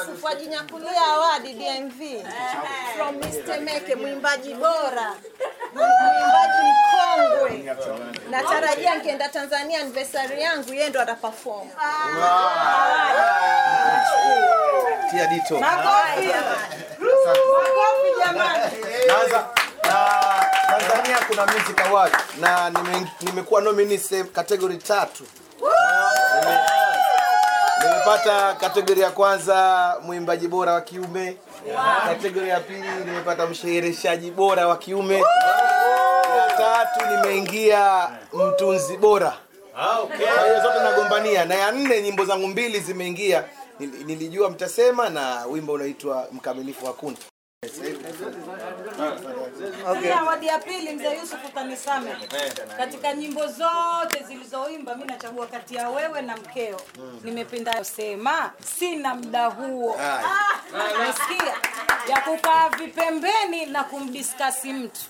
Yusuf ajinyakulia awadi DMV from Mr. Meke, mwimbaji bora, mwimbaji mkongwe. Natarajia nikienda Tanzania anniversary yangu, yeye ndo ataperform. tia dito Makofi makofi jamani. Tanzania kuna music award na nime- nimekuwa nominee category tatu. Nime- Nimepata kategori ya kwanza mwimbaji bora wa kiume. Kategori ya pili nimepata mshehereshaji bora wa kiume. Ya tatu nimeingia mtunzi bora. Kwa hiyo zote nagombania na ya nne nyimbo zangu mbili zimeingia. Nilijua mtasema na wimbo unaitwa mkamilifu hakuna. Mimi awadi ya pili mzee Yusuf utanisame. Katika nyimbo zote zilizoimba mimi nachagua kati ya wewe na mkeo. Nimependa sema sina muda huo. Nasikia ya kukaa vipembeni na kumdiskasi mtu.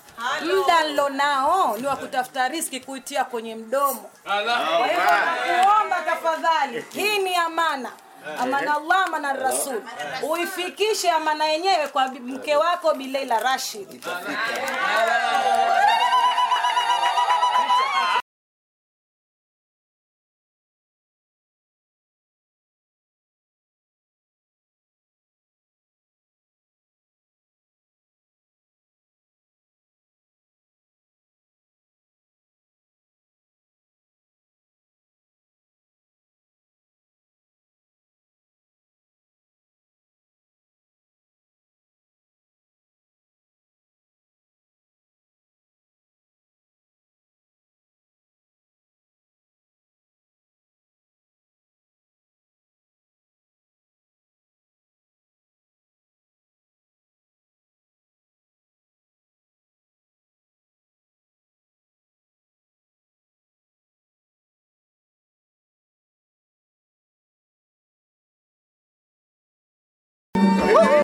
Muda nilo nao ni wa kutafuta riski kuitia kwenye mdomo. Kwa hivyo nakuomba tafadhali, hii ni amana. Amana Allah amana Rasul, uifikishe amana yenyewe kwa mke wako Bileila Rashid.